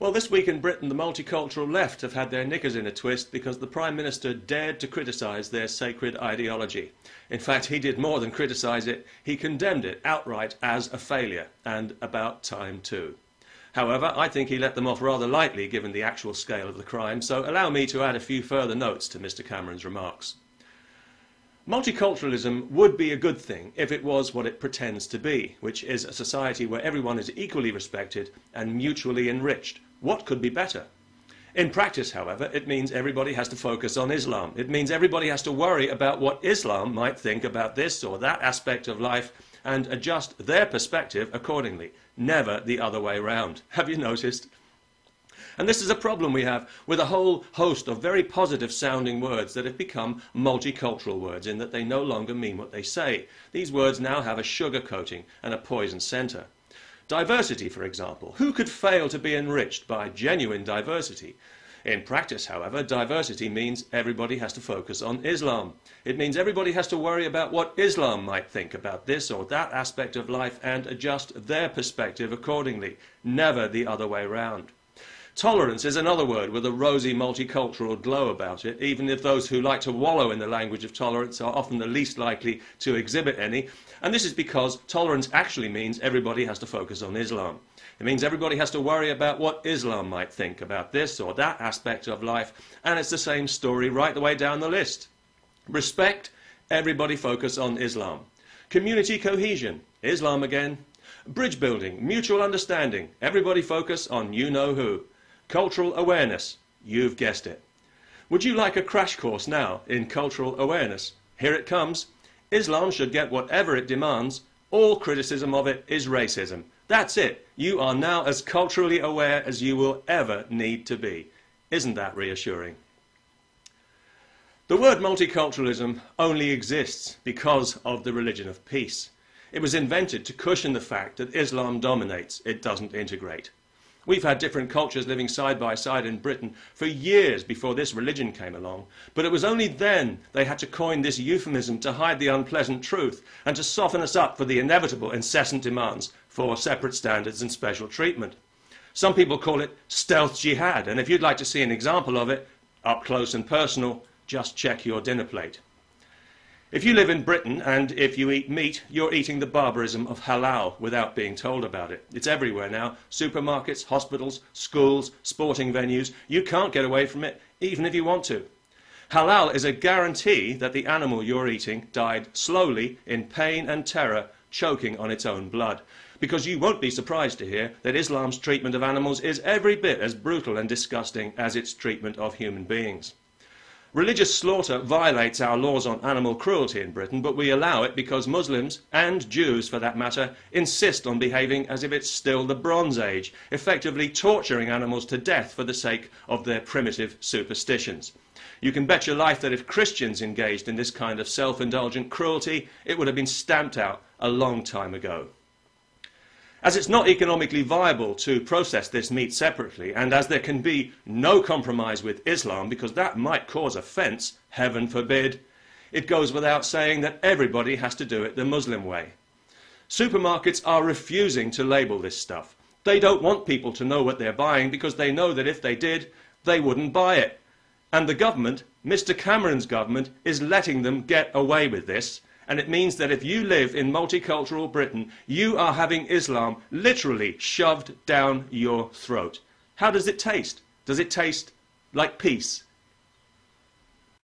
Well, this week in Britain, the multicultural left have had their knickers in a twist because the Prime Minister dared to criticise their sacred ideology. In fact, he did more than criticise it, he condemned it outright as a failure, and about time too. However, I think he let them off rather lightly given the actual scale of the crime, so allow me to add a few further notes to Mr Cameron's remarks. Multiculturalism would be a good thing if it was what it pretends to be, which is a society where everyone is equally respected and mutually enriched, what could be better? In practice, however, it means everybody has to focus on Islam. It means everybody has to worry about what Islam might think about this or that aspect of life and adjust their perspective accordingly, never the other way round. Have you noticed? And this is a problem we have with a whole host of very positive sounding words that have become multicultural words in that they no longer mean what they say. These words now have a sugar coating and a poison centre. Diversity, for example. Who could fail to be enriched by genuine diversity? In practice, however, diversity means everybody has to focus on Islam. It means everybody has to worry about what Islam might think about this or that aspect of life and adjust their perspective accordingly, never the other way round. Tolerance is another word with a rosy multicultural glow about it, even if those who like to wallow in the language of tolerance are often the least likely to exhibit any. And this is because tolerance actually means everybody has to focus on Islam. It means everybody has to worry about what Islam might think about this or that aspect of life, and it's the same story right the way down the list. Respect, everybody focus on Islam. Community cohesion, Islam again. Bridge building, mutual understanding, everybody focus on you know who. Cultural awareness. You've guessed it. Would you like a crash course now in cultural awareness? Here it comes. Islam should get whatever it demands. All criticism of it is racism. That's it. You are now as culturally aware as you will ever need to be. Isn't that reassuring? The word multiculturalism only exists because of the religion of peace. It was invented to cushion the fact that Islam dominates, it doesn't integrate. We've had different cultures living side by side in Britain for years before this religion came along, but it was only then they had to coin this euphemism to hide the unpleasant truth and to soften us up for the inevitable incessant demands for separate standards and special treatment. Some people call it stealth jihad, and if you'd like to see an example of it, up close and personal, just check your dinner plate. If you live in Britain and if you eat meat, you're eating the barbarism of halal without being told about it. It's everywhere now. Supermarkets, hospitals, schools, sporting venues. You can't get away from it, even if you want to. Halal is a guarantee that the animal you're eating died slowly, in pain and terror, choking on its own blood. Because you won't be surprised to hear that Islam's treatment of animals is every bit as brutal and disgusting as its treatment of human beings. Religious slaughter violates our laws on animal cruelty in Britain, but we allow it because Muslims, and Jews for that matter, insist on behaving as if it's still the Bronze Age, effectively torturing animals to death for the sake of their primitive superstitions. You can bet your life that if Christians engaged in this kind of self-indulgent cruelty, it would have been stamped out a long time ago. As it's not economically viable to process this meat separately, and as there can be no compromise with Islam because that might cause offence, heaven forbid, it goes without saying that everybody has to do it the Muslim way. Supermarkets are refusing to label this stuff. They don't want people to know what they're buying because they know that if they did, they wouldn't buy it. And the government, Mr Cameron's government, is letting them get away with this and it means that if you live in multicultural Britain, you are having Islam literally shoved down your throat. How does it taste? Does it taste like peace?